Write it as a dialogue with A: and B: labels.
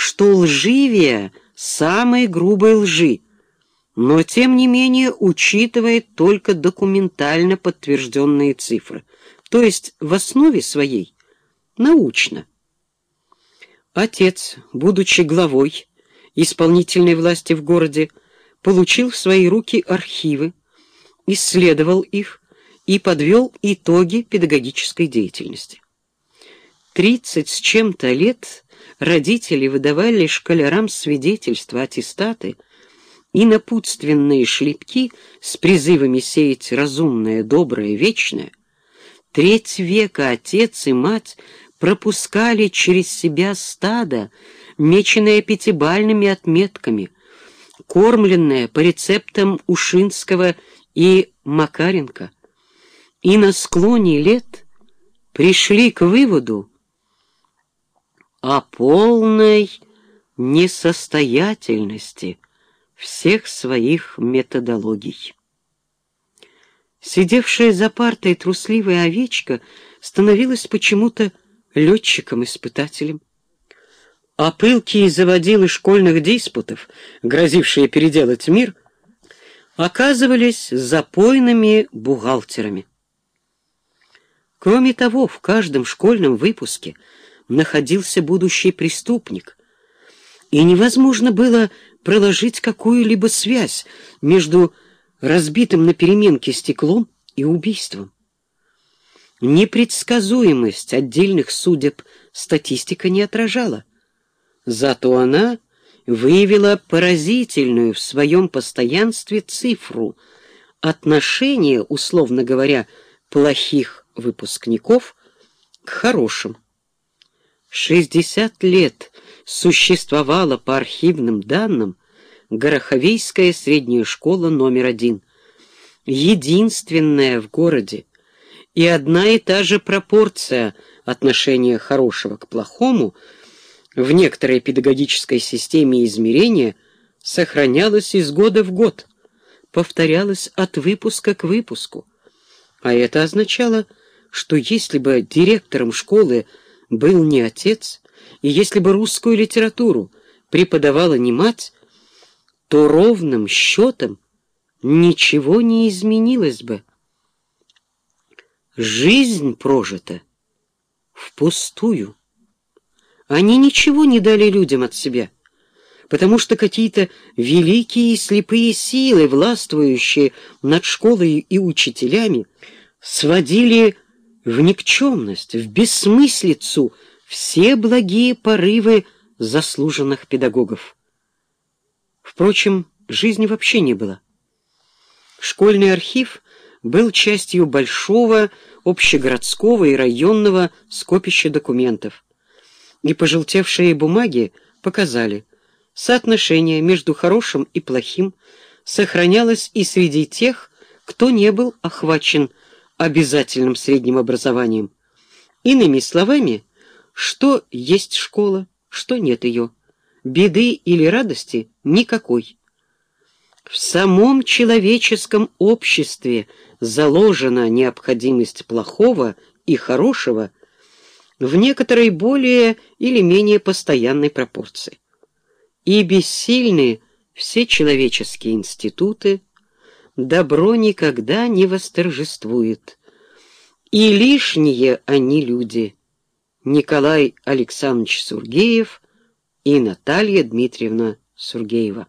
A: что лживее самой грубой лжи, но тем не менее учитывает только документально подтвержденные цифры, то есть в основе своей научно. Отец, будучи главой исполнительной власти в городе, получил в свои руки архивы, исследовал их и подвел итоги педагогической деятельности. Тридцать с чем-то лет родители выдавали школярам свидетельства, аттестаты и напутственные шлепки с призывами сеять разумное, доброе, вечное. Треть века отец и мать пропускали через себя стадо, меченное пятибальными отметками, кормленное по рецептам Ушинского и Макаренко, и на склоне лет пришли к выводу о полной несостоятельности всех своих методологий. Сидевшая за партой трусливая овечка становилась почему-то летчиком-испытателем. А пылкие заводилы школьных диспутов, грозившие переделать мир, оказывались запойными бухгалтерами. Кроме того, в каждом школьном выпуске находился будущий преступник, и невозможно было проложить какую-либо связь между разбитым на переменке стеклом и убийством. Непредсказуемость отдельных судеб статистика не отражала. Зато она выявила поразительную в своем постоянстве цифру отношения, условно говоря, плохих выпускников к хорошим. 60 лет существовала по архивным данным Гороховейская средняя школа номер один, единственная в городе, и одна и та же пропорция отношения хорошего к плохому в некоторой педагогической системе измерения сохранялась из года в год, повторялась от выпуска к выпуску. А это означало, что если бы директором школы был не отец, и если бы русскую литературу преподавала не мать, то ровным счетом ничего не изменилось бы. Жизнь прожита впустую. Они ничего не дали людям от себя, потому что какие-то великие и слепые силы, властвующие над школой и учителями, сводили в никчемность, в бессмыслицу все благие порывы заслуженных педагогов. Впрочем, жизни вообще не было. Школьный архив был частью большого общегородского и районного скопища документов. И пожелтевшие бумаги показали, соотношение между хорошим и плохим сохранялось и среди тех, кто не был охвачен обязательным средним образованием. Иными словами, что есть школа, что нет ее. Беды или радости никакой. В самом человеческом обществе заложена необходимость плохого и хорошего в некоторой более или менее постоянной пропорции. И бессильны все человеческие институты, добро никогда не восторжествует. И лишние они люди. Николай Александрович Сургеев и Наталья Дмитриевна Сургеева.